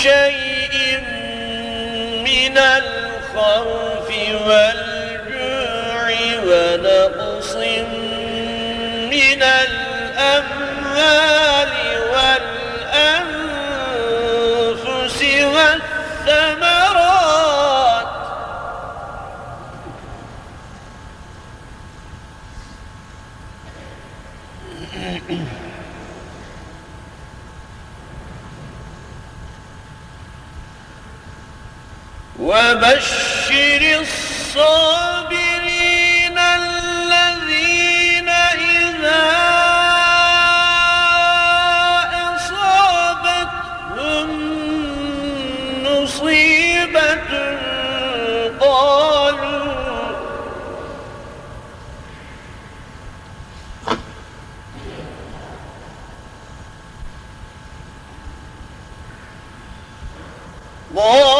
بشيء من الخوف والجوع ونقص من الأموال وبشر الصابرين الذين إذا أصابتهم مصيبة قالوا قالوا